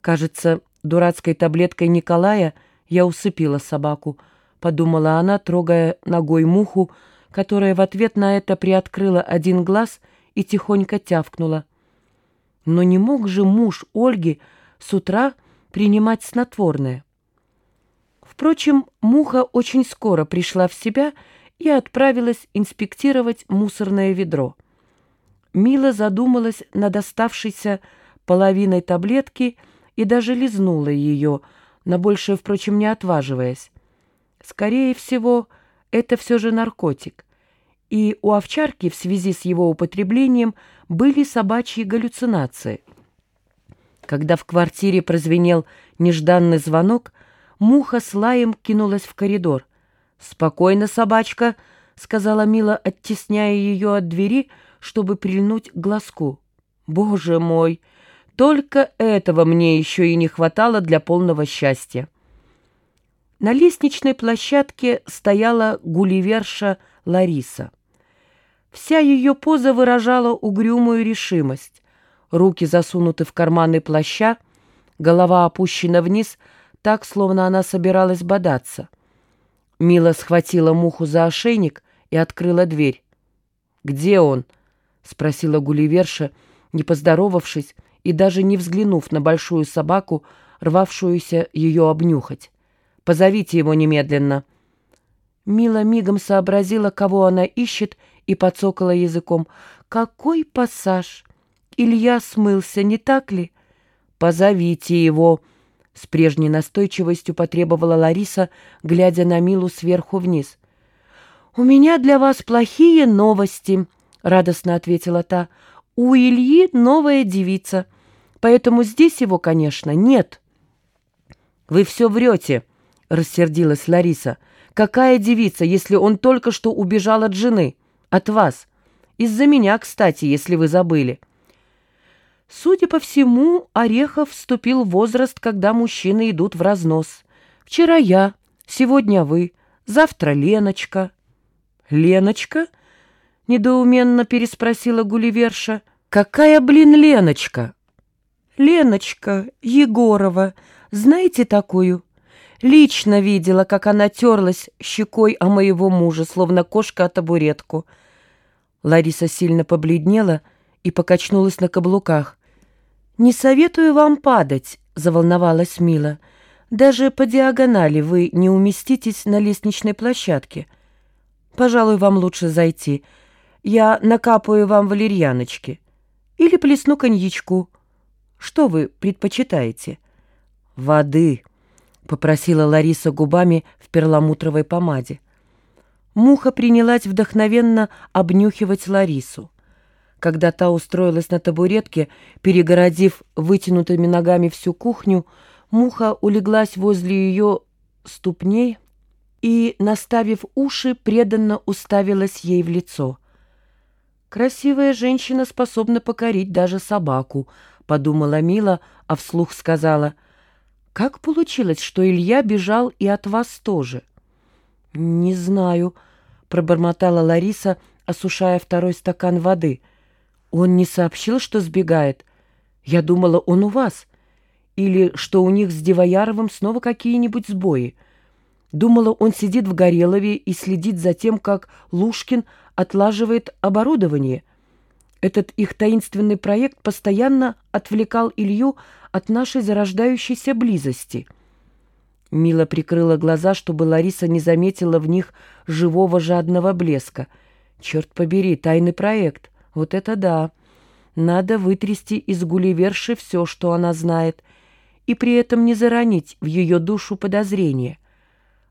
Кажется, дурацкой таблеткой Николая я усыпила собаку, подумала она, трогая ногой муху, которая в ответ на это приоткрыла один глаз и тихонько тявкнула. Но не мог же муж Ольги с утра принимать снотворное. Впрочем, муха очень скоро пришла в себя и отправилась инспектировать мусорное ведро. Мила задумалась над оставшейся половиной таблетки и даже лизнула ее, на большее, впрочем, не отваживаясь. Скорее всего, это все же наркотик. И у овчарки в связи с его употреблением были собачьи галлюцинации. Когда в квартире прозвенел нежданный звонок, муха с лаем кинулась в коридор. «Спокойно, собачка», — сказала Мила, оттесняя ее от двери, чтобы прильнуть к глазку. «Боже мой! Только этого мне еще и не хватало для полного счастья». На лестничной площадке стояла гулливерша Лариса. Вся ее поза выражала угрюмую решимость. Руки засунуты в карманы плаща, голова опущена вниз, так, словно она собиралась бодаться. Мила схватила муху за ошейник и открыла дверь. «Где он?» — спросила Гулливерша, не поздоровавшись и даже не взглянув на большую собаку, рвавшуюся ее обнюхать. Позовите его немедленно». Мила мигом сообразила, кого она ищет, и подсокала языком. «Какой пассаж! Илья смылся, не так ли?» «Позовите его!» — с прежней настойчивостью потребовала Лариса, глядя на Милу сверху вниз. «У меня для вас плохие новости», — радостно ответила та. «У Ильи новая девица, поэтому здесь его, конечно, нет». «Вы все врете», рассердилась Лариса. «Какая девица, если он только что убежал от жены? От вас? Из-за меня, кстати, если вы забыли». Судя по всему, Орехов вступил в возраст, когда мужчины идут в разнос. Вчера я, сегодня вы, завтра Леночка. «Леночка?» — недоуменно переспросила Гулливерша. «Какая, блин, Леночка?» «Леночка Егорова. Знаете такую?» Лично видела, как она терлась щекой о моего мужа, словно кошка о табуретку. Лариса сильно побледнела и покачнулась на каблуках. «Не советую вам падать», — заволновалась Мила. «Даже по диагонали вы не уместитесь на лестничной площадке. Пожалуй, вам лучше зайти. Я накапаю вам валерьяночки. Или плесну коньячку. Что вы предпочитаете?» «Воды», попросила Лариса губами в перламутровой помаде. Муха принялась вдохновенно обнюхивать Ларису. Когда та устроилась на табуретке, перегородив вытянутыми ногами всю кухню, муха улеглась возле ее ступней и, наставив уши, преданно уставилась ей в лицо. «Красивая женщина способна покорить даже собаку», — подумала Мила, а вслух сказала — как получилось, что Илья бежал и от вас тоже? Не знаю, пробормотала Лариса, осушая второй стакан воды. Он не сообщил, что сбегает. Я думала, он у вас. Или что у них с Дивояровым снова какие-нибудь сбои. Думала, он сидит в Горелове и следит за тем, как Лушкин отлаживает оборудование. Этот их таинственный проект постоянно отвлекал Илью от нашей зарождающейся близости. Мила прикрыла глаза, чтобы Лариса не заметила в них живого жадного блеска. Черт побери, тайный проект. Вот это да. Надо вытрясти из Гулливерши все, что она знает, и при этом не заронить в ее душу подозрения.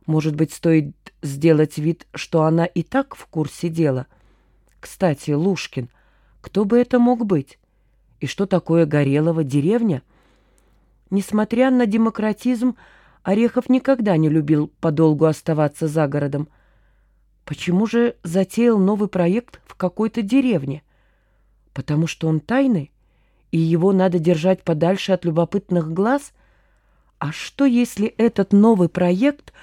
Может быть, стоит сделать вид, что она и так в курсе дела. Кстати, Лушкин, кто бы это мог быть? И что такое Горелова деревня? Несмотря на демократизм, Орехов никогда не любил подолгу оставаться за городом. Почему же затеял новый проект в какой-то деревне? Потому что он тайный, и его надо держать подальше от любопытных глаз? А что, если этот новый проект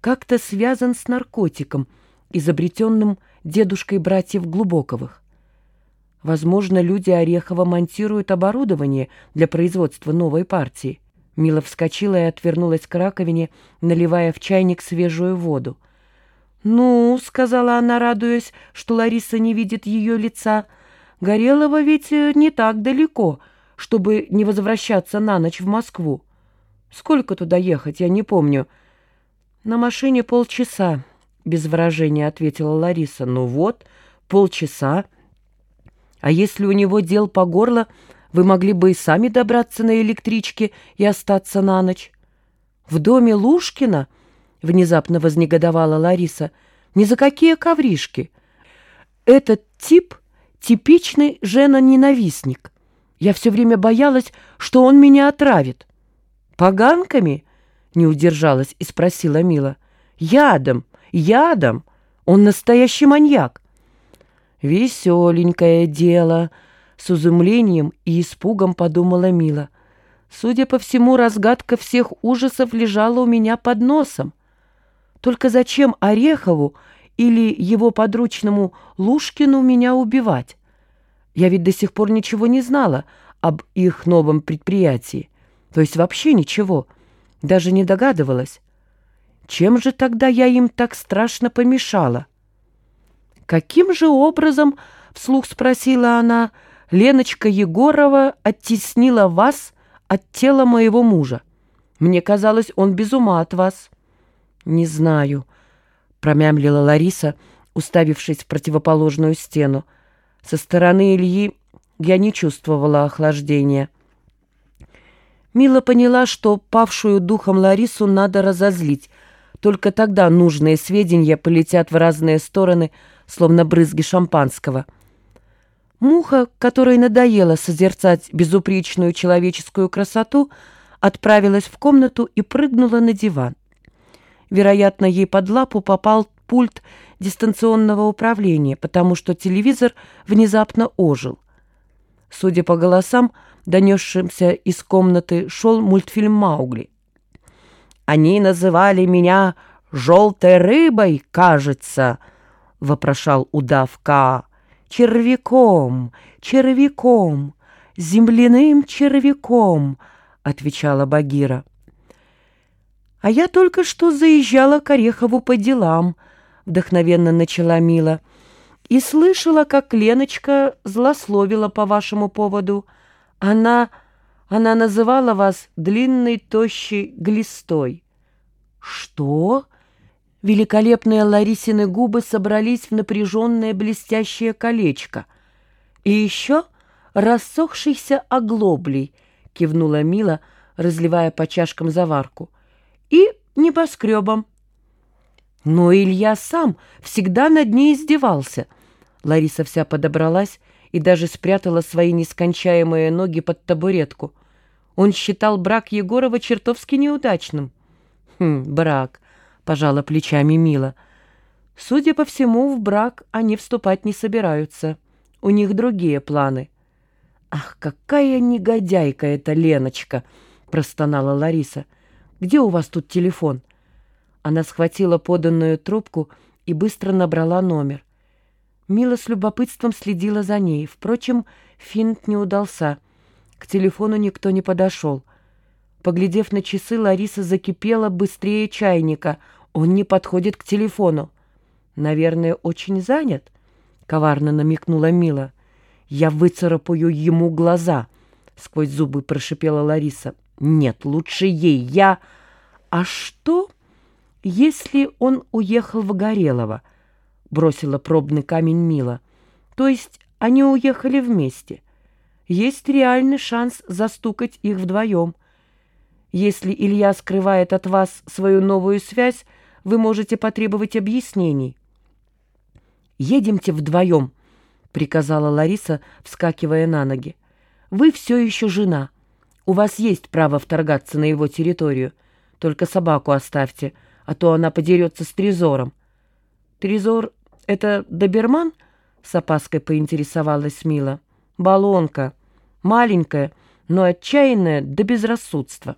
как-то связан с наркотиком, изобретенным дедушкой братьев Глубоковых? Возможно, люди Орехова монтируют оборудование для производства новой партии. Мила вскочила и отвернулась к раковине, наливая в чайник свежую воду. «Ну», — сказала она, радуясь, что Лариса не видит ее лица, — «Горелого ведь э, не так далеко, чтобы не возвращаться на ночь в Москву. Сколько туда ехать, я не помню». «На машине полчаса», — без выражения ответила Лариса. «Ну вот, полчаса. А если у него дел по горло, вы могли бы и сами добраться на электричке и остаться на ночь». «В доме Лушкина?» — внезапно вознегодовала Лариса. «Ни за какие ковришки. Этот тип — типичный жена-ненавистник. Я все время боялась, что он меня отравит». «Поганками?» — не удержалась и спросила Мила. «Ядом, ядом. Он настоящий маньяк». «Веселенькое дело», — с изумлением и испугом подумала Мила. «Судя по всему, разгадка всех ужасов лежала у меня под носом. Только зачем Орехову или его подручному Лушкину меня убивать? Я ведь до сих пор ничего не знала об их новом предприятии. То есть вообще ничего. Даже не догадывалась. Чем же тогда я им так страшно помешала? Каким же образом, вслух спросила она, Леночка Егорова оттеснила вас от тела моего мужа? Мне казалось, он без ума от вас. «Не знаю», — промямлила Лариса, уставившись в противоположную стену. Со стороны Ильи я не чувствовала охлаждения. Мила поняла, что павшую духом Ларису надо разозлить. Только тогда нужные сведения полетят в разные стороны, словно брызги шампанского. Муха, которой надоело созерцать безупречную человеческую красоту, отправилась в комнату и прыгнула на диван. Вероятно, ей под лапу попал пульт дистанционного управления, потому что телевизор внезапно ожил. Судя по голосам, донесшимся из комнаты, шел мультфильм «Маугли». «Они называли меня желтой рыбой, кажется», — вопрошал удав Ка. «Червяком, червяком, земляным червяком», — отвечала Багира. «А я только что заезжала к Орехову по делам», — вдохновенно начала Мила, «и слышала, как Леночка злословила по вашему поводу. Она... она называла вас длинной, тощей глистой». «Что?» Великолепные Ларисины губы собрались в напряженное блестящее колечко. «И еще рассохшийся оглоблей», — кивнула Мила, разливая по чашкам заварку и небоскребом. Но Илья сам всегда над ней издевался. Лариса вся подобралась и даже спрятала свои нескончаемые ноги под табуретку. Он считал брак Егорова чертовски неудачным. «Хм, брак», — пожала плечами Мила. «Судя по всему, в брак они вступать не собираются. У них другие планы». «Ах, какая негодяйка эта Леночка!» — простонала Лариса. Где у вас тут телефон?» Она схватила поданную трубку и быстро набрала номер. Мила с любопытством следила за ней. Впрочем, финт не удался. К телефону никто не подошел. Поглядев на часы, Лариса закипела быстрее чайника. Он не подходит к телефону. «Наверное, очень занят», — коварно намекнула Мила. «Я выцарапаю ему глаза», — сквозь зубы прошипела Лариса. Нет, лучше ей. Я... А что, если он уехал в Горелово? Бросила пробный камень Мила. То есть они уехали вместе. Есть реальный шанс застукать их вдвоем. Если Илья скрывает от вас свою новую связь, вы можете потребовать объяснений. «Едемте вдвоем», — приказала Лариса, вскакивая на ноги. «Вы все еще жена». У вас есть право вторгаться на его территорию. Только собаку оставьте, а то она подерется с Трезором». «Трезор — это доберман?» — с опаской поинтересовалась Мила. «Баллонка. Маленькая, но отчаянная до безрассудства».